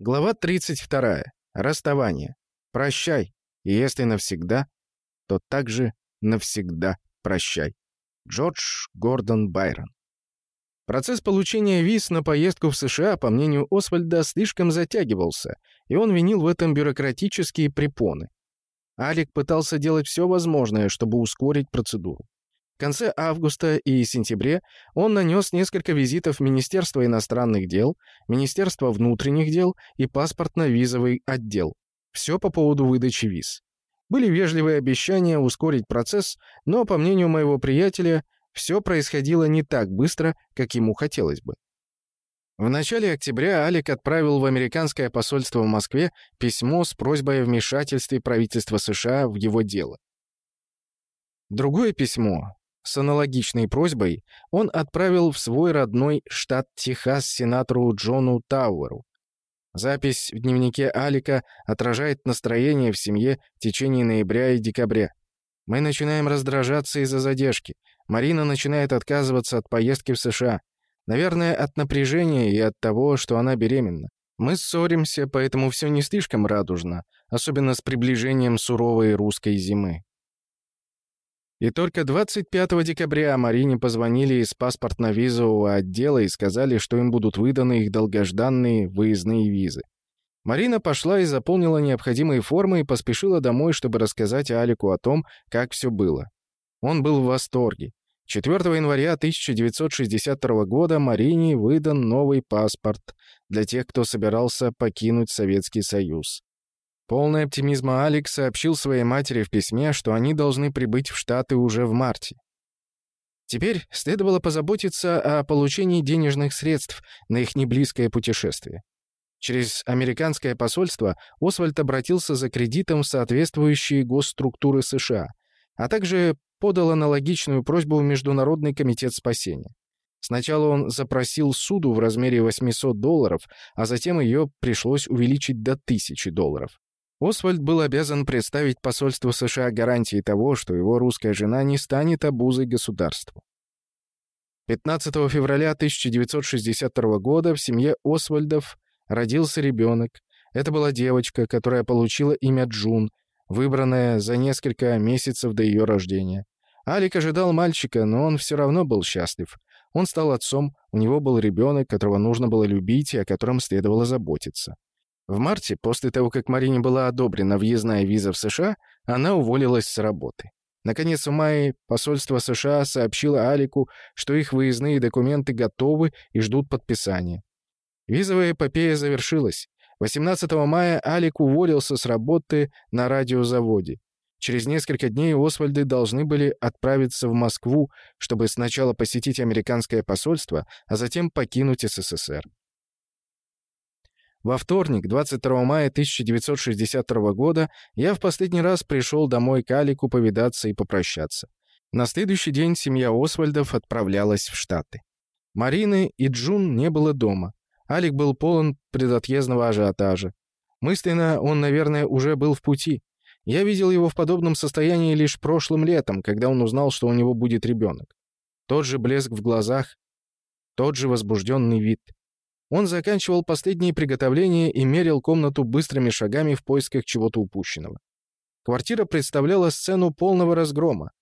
Глава 32. Расставание. Прощай, и если навсегда, то также навсегда прощай. Джордж Гордон Байрон. Процесс получения виз на поездку в США, по мнению Освальда, слишком затягивался, и он винил в этом бюрократические препоны. Алик пытался делать все возможное, чтобы ускорить процедуру. В конце августа и сентябре он нанес несколько визитов в Министерство иностранных дел, Министерство внутренних дел и паспортно-визовый отдел. Все по поводу выдачи виз. Были вежливые обещания ускорить процесс, но, по мнению моего приятеля, все происходило не так быстро, как ему хотелось бы. В начале октября Алик отправил в американское посольство в Москве письмо с просьбой о вмешательстве правительства США в его дело. Другое письмо, с аналогичной просьбой он отправил в свой родной штат Техас сенатору Джону Тауэру. Запись в дневнике Алика отражает настроение в семье в течение ноября и декабря. Мы начинаем раздражаться из-за задержки. Марина начинает отказываться от поездки в США. Наверное, от напряжения и от того, что она беременна. Мы ссоримся, поэтому все не слишком радужно, особенно с приближением суровой русской зимы. И только 25 декабря Марине позвонили из паспортно-визового отдела и сказали, что им будут выданы их долгожданные выездные визы. Марина пошла и заполнила необходимые формы и поспешила домой, чтобы рассказать Алику о том, как все было. Он был в восторге. 4 января 1962 года Марине выдан новый паспорт для тех, кто собирался покинуть Советский Союз. Полный оптимизма Алекс сообщил своей матери в письме, что они должны прибыть в Штаты уже в марте. Теперь следовало позаботиться о получении денежных средств на их неблизкое путешествие. Через американское посольство Освальд обратился за кредитом в соответствующие госструктуры США, а также подал аналогичную просьбу в Международный комитет спасения. Сначала он запросил суду в размере 800 долларов, а затем ее пришлось увеличить до 1000 долларов. Освальд был обязан представить посольству США гарантии того, что его русская жена не станет обузой государству. 15 февраля 1962 года в семье Освальдов родился ребенок. Это была девочка, которая получила имя Джун, выбранная за несколько месяцев до ее рождения. Алик ожидал мальчика, но он все равно был счастлив. Он стал отцом, у него был ребенок, которого нужно было любить и о котором следовало заботиться. В марте, после того, как Марине была одобрена въездная виза в США, она уволилась с работы. Наконец, в мае посольство США сообщило Алику, что их выездные документы готовы и ждут подписания. Визовая эпопея завершилась. 18 мая Алик уволился с работы на радиозаводе. Через несколько дней Освальды должны были отправиться в Москву, чтобы сначала посетить американское посольство, а затем покинуть СССР. Во вторник, 22 мая 1962 года, я в последний раз пришел домой к Алику повидаться и попрощаться. На следующий день семья Освальдов отправлялась в Штаты. Марины и Джун не было дома. Алик был полон предотъездного ажиотажа. Мысленно он, наверное, уже был в пути. Я видел его в подобном состоянии лишь прошлым летом, когда он узнал, что у него будет ребенок. Тот же блеск в глазах, тот же возбужденный вид — он заканчивал последние приготовления и мерил комнату быстрыми шагами в поисках чего-то упущенного. Квартира представляла сцену полного разгрома.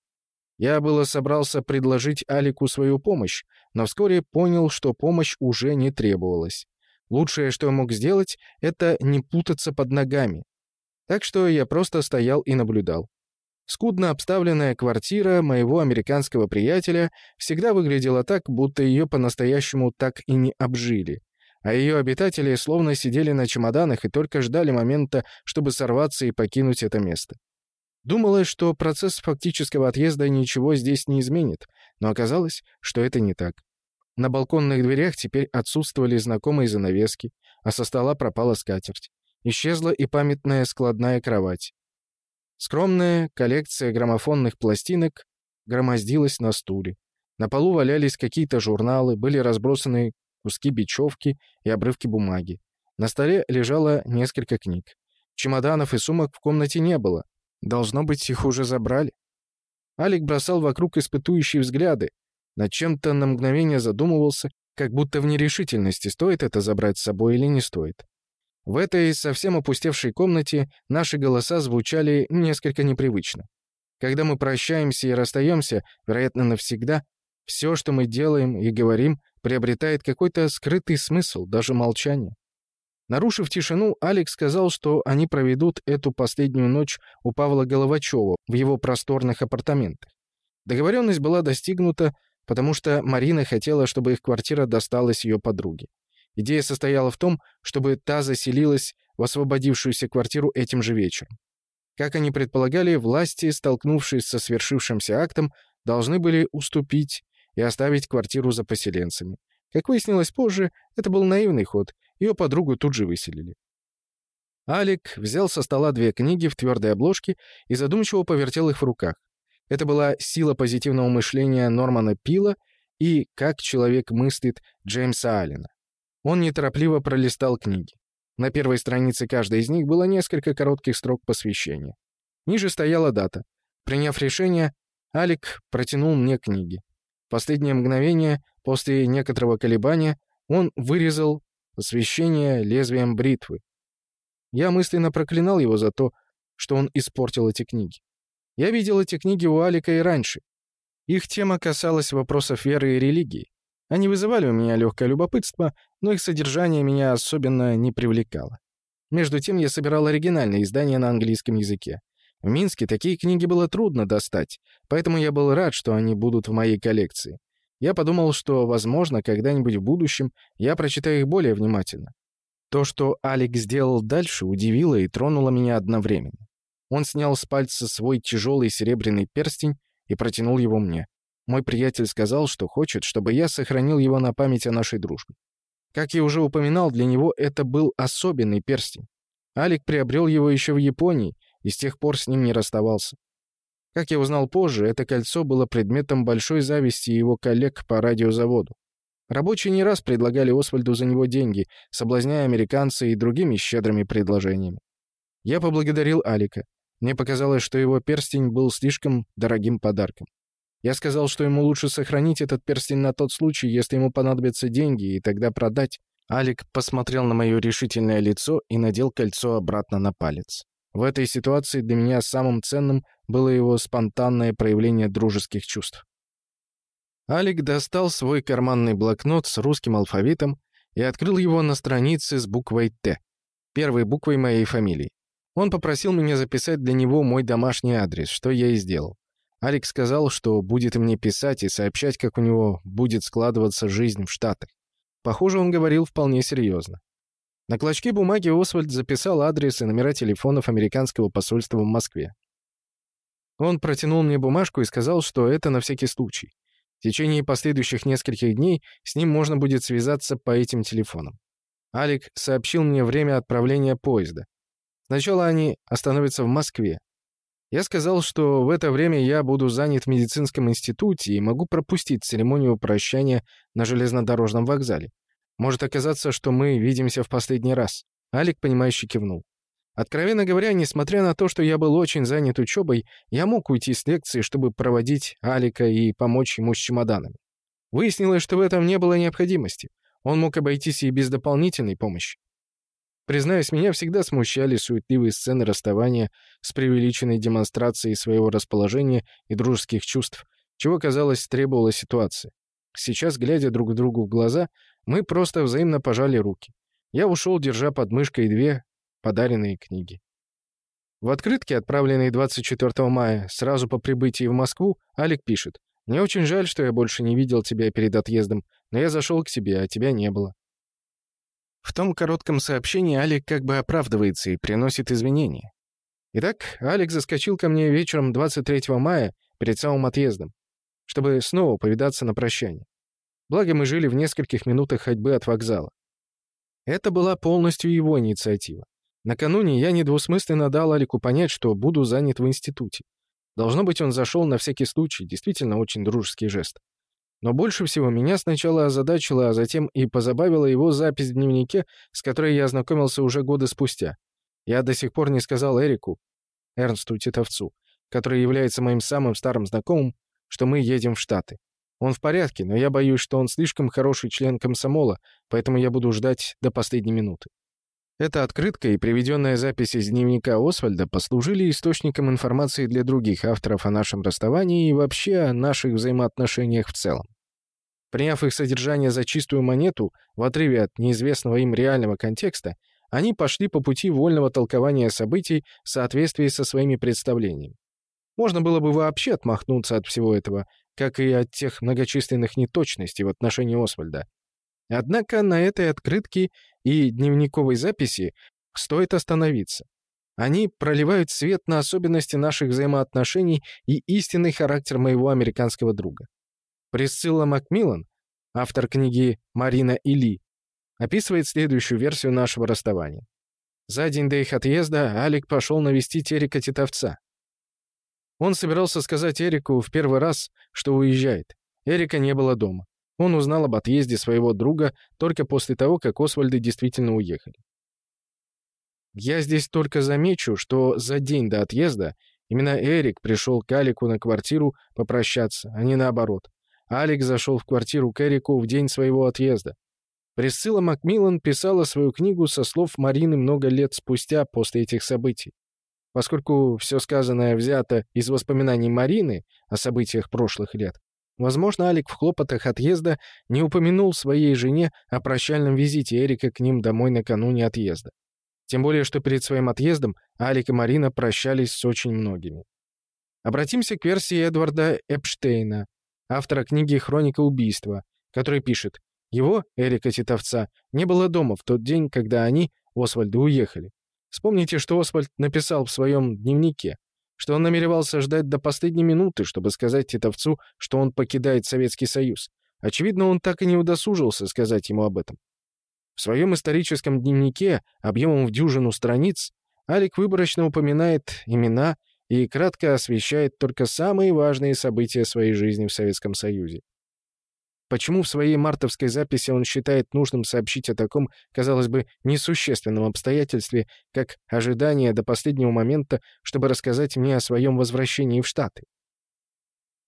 Я было собрался предложить Алику свою помощь, но вскоре понял, что помощь уже не требовалась. Лучшее, что я мог сделать, это не путаться под ногами. Так что я просто стоял и наблюдал. Скудно обставленная квартира моего американского приятеля всегда выглядела так, будто ее по-настоящему так и не обжили а ее обитатели словно сидели на чемоданах и только ждали момента, чтобы сорваться и покинуть это место. Думалось, что процесс фактического отъезда ничего здесь не изменит, но оказалось, что это не так. На балконных дверях теперь отсутствовали знакомые занавески, а со стола пропала скатерть. Исчезла и памятная складная кровать. Скромная коллекция граммофонных пластинок громоздилась на стуле. На полу валялись какие-то журналы, были разбросаны куски бечевки и обрывки бумаги. На столе лежало несколько книг. Чемоданов и сумок в комнате не было. Должно быть, их уже забрали. Алик бросал вокруг испытующие взгляды. Над чем-то на мгновение задумывался, как будто в нерешительности, стоит это забрать с собой или не стоит. В этой совсем опустевшей комнате наши голоса звучали несколько непривычно. Когда мы прощаемся и расстаемся, вероятно, навсегда, все, что мы делаем и говорим, приобретает какой-то скрытый смысл, даже молчание. Нарушив тишину, Алекс сказал, что они проведут эту последнюю ночь у Павла Головачева в его просторных апартаментах. Договоренность была достигнута, потому что Марина хотела, чтобы их квартира досталась ее подруге. Идея состояла в том, чтобы та заселилась в освободившуюся квартиру этим же вечером. Как они предполагали, власти, столкнувшись со свершившимся актом, должны были уступить и оставить квартиру за поселенцами. Как выяснилось позже, это был наивный ход, ее подругу тут же выселили. Алик взял со стола две книги в твердой обложке и задумчиво повертел их в руках. Это была «Сила позитивного мышления» Нормана Пила и «Как человек мыслит» Джеймса Аллена. Он неторопливо пролистал книги. На первой странице каждой из них было несколько коротких строк посвящения. Ниже стояла дата. Приняв решение, Алик протянул мне книги. В последнее мгновение, после некоторого колебания, он вырезал посвящение лезвием бритвы. Я мысленно проклинал его за то, что он испортил эти книги. Я видел эти книги у Алика и раньше. Их тема касалась вопросов веры и религии. Они вызывали у меня легкое любопытство, но их содержание меня особенно не привлекало. Между тем я собирал оригинальные издания на английском языке. В Минске такие книги было трудно достать, поэтому я был рад, что они будут в моей коллекции. Я подумал, что, возможно, когда-нибудь в будущем я прочитаю их более внимательно. То, что Алик сделал дальше, удивило и тронуло меня одновременно. Он снял с пальца свой тяжелый серебряный перстень и протянул его мне. Мой приятель сказал, что хочет, чтобы я сохранил его на память о нашей дружбе. Как я уже упоминал, для него это был особенный перстень. Алик приобрел его еще в Японии и с тех пор с ним не расставался. Как я узнал позже, это кольцо было предметом большой зависти его коллег по радиозаводу. Рабочие не раз предлагали Освальду за него деньги, соблазняя американца и другими щедрыми предложениями. Я поблагодарил Алика. Мне показалось, что его перстень был слишком дорогим подарком. Я сказал, что ему лучше сохранить этот перстень на тот случай, если ему понадобятся деньги, и тогда продать. Алик посмотрел на мое решительное лицо и надел кольцо обратно на палец. В этой ситуации для меня самым ценным было его спонтанное проявление дружеских чувств. Алик достал свой карманный блокнот с русским алфавитом и открыл его на странице с буквой «Т», первой буквой моей фамилии. Он попросил меня записать для него мой домашний адрес, что я и сделал. Алекс сказал, что будет мне писать и сообщать, как у него будет складываться жизнь в Штатах. Похоже, он говорил вполне серьезно. На клочке бумаги Освальд записал адрес и номера телефонов американского посольства в Москве. Он протянул мне бумажку и сказал, что это на всякий случай. В течение последующих нескольких дней с ним можно будет связаться по этим телефонам. Алик сообщил мне время отправления поезда. Сначала они остановятся в Москве. Я сказал, что в это время я буду занят в медицинском институте и могу пропустить церемонию прощания на железнодорожном вокзале. Может оказаться, что мы видимся в последний раз. Алик, понимающе кивнул. Откровенно говоря, несмотря на то, что я был очень занят учебой, я мог уйти с лекции, чтобы проводить Алика и помочь ему с чемоданами. Выяснилось, что в этом не было необходимости. Он мог обойтись и без дополнительной помощи. Признаюсь, меня всегда смущали суетливые сцены расставания с преувеличенной демонстрацией своего расположения и дружеских чувств, чего, казалось, требовала ситуация. Сейчас, глядя друг другу в глаза, мы просто взаимно пожали руки. Я ушел, держа под мышкой две подаренные книги. В открытке, отправленной 24 мая, сразу по прибытии в Москву, Алик пишет. «Мне очень жаль, что я больше не видел тебя перед отъездом, но я зашел к тебе, а тебя не было. В том коротком сообщении Алик как бы оправдывается и приносит извинения. Итак, Алик заскочил ко мне вечером 23 мая, перед самым отъездом, чтобы снова повидаться на прощание. Благо, мы жили в нескольких минутах ходьбы от вокзала. Это была полностью его инициатива. Накануне я недвусмысленно дал Алику понять, что буду занят в институте. Должно быть, он зашел на всякий случай, действительно очень дружеский жест. Но больше всего меня сначала озадачило, а затем и позабавила его запись в дневнике, с которой я ознакомился уже годы спустя. Я до сих пор не сказал Эрику, Эрнсту Титовцу, который является моим самым старым знакомым, что мы едем в Штаты. Он в порядке, но я боюсь, что он слишком хороший член комсомола, поэтому я буду ждать до последней минуты. Эта открытка и приведенная запись из дневника Освальда послужили источником информации для других авторов о нашем расставании и вообще о наших взаимоотношениях в целом. Приняв их содержание за чистую монету, в отрыве от неизвестного им реального контекста, они пошли по пути вольного толкования событий в соответствии со своими представлениями. Можно было бы вообще отмахнуться от всего этого, как и от тех многочисленных неточностей в отношении Освальда. Однако на этой открытке и дневниковой записи стоит остановиться. Они проливают свет на особенности наших взаимоотношений и истинный характер моего американского друга. Присцилла Макмиллан, автор книги «Марина и Ли», описывает следующую версию нашего расставания. За день до их отъезда Алик пошел навестить Эрика Титовца. Он собирался сказать Эрику в первый раз, что уезжает. Эрика не было дома. Он узнал об отъезде своего друга только после того, как Освальды действительно уехали. Я здесь только замечу, что за день до отъезда именно Эрик пришел к Алику на квартиру попрощаться, а не наоборот. Алик зашел в квартиру к Эрику в день своего отъезда. Присцилла Макмиллан писала свою книгу со слов Марины много лет спустя после этих событий. Поскольку все сказанное взято из воспоминаний Марины о событиях прошлых лет, возможно, Алик в хлопотах отъезда не упомянул своей жене о прощальном визите Эрика к ним домой накануне отъезда. Тем более, что перед своим отъездом Алик и Марина прощались с очень многими. Обратимся к версии Эдварда Эпштейна, автора книги «Хроника убийства», который пишет его, Эрика Титовца, не было дома в тот день, когда они, Освальды, уехали. Вспомните, что Освальд написал в своем дневнике, что он намеревался ждать до последней минуты, чтобы сказать Титовцу, что он покидает Советский Союз. Очевидно, он так и не удосужился сказать ему об этом. В своем историческом дневнике, объемом в дюжину страниц, Алик выборочно упоминает имена и кратко освещает только самые важные события своей жизни в Советском Союзе. Почему в своей мартовской записи он считает нужным сообщить о таком, казалось бы, несущественном обстоятельстве, как ожидание до последнего момента, чтобы рассказать мне о своем возвращении в Штаты?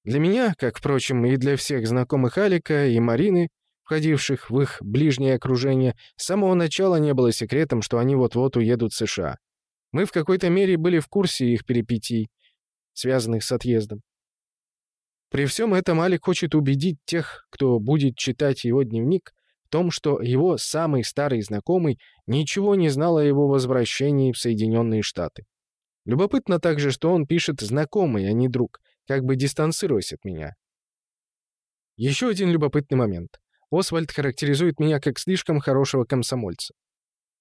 Для меня, как, впрочем, и для всех знакомых Алика и Марины, входивших в их ближнее окружение, с самого начала не было секретом, что они вот-вот уедут в США. Мы в какой-то мере были в курсе их перипетий, связанных с отъездом. При всем этом Алик хочет убедить тех, кто будет читать его дневник, в том, что его самый старый знакомый ничего не знал о его возвращении в Соединенные Штаты. Любопытно также, что он пишет «знакомый», а не «друг», как бы дистанцируясь от меня. Еще один любопытный момент. Освальд характеризует меня как слишком хорошего комсомольца.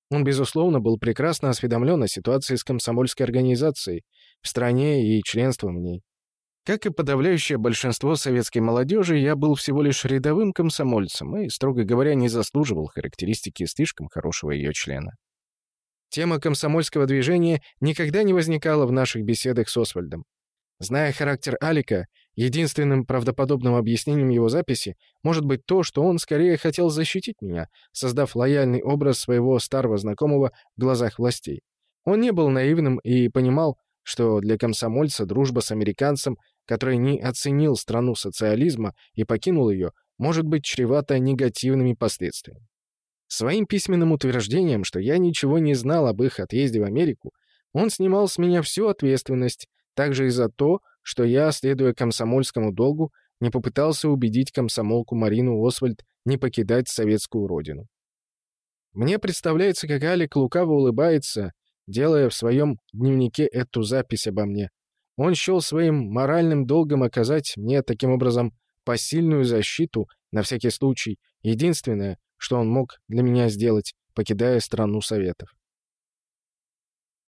Он, безусловно, был прекрасно осведомлен о ситуации с комсомольской организацией в стране и членством в ней. Как и подавляющее большинство советской молодежи, я был всего лишь рядовым комсомольцем и, строго говоря, не заслуживал характеристики слишком хорошего ее члена. Тема комсомольского движения никогда не возникала в наших беседах с Освальдом. Зная характер Алика, единственным правдоподобным объяснением его записи может быть то, что он скорее хотел защитить меня, создав лояльный образ своего старого знакомого в глазах властей. Он не был наивным и понимал, что для комсомольца дружба с американцем который не оценил страну социализма и покинул ее, может быть чревато негативными последствиями. Своим письменным утверждением, что я ничего не знал об их отъезде в Америку, он снимал с меня всю ответственность, также и за то, что я, следуя комсомольскому долгу, не попытался убедить комсомолку Марину Освальд не покидать советскую родину. Мне представляется, как Алик лукаво улыбается, делая в своем дневнике эту запись обо мне, он счел своим моральным долгом оказать мне таким образом посильную защиту на всякий случай, единственное, что он мог для меня сделать, покидая страну Советов.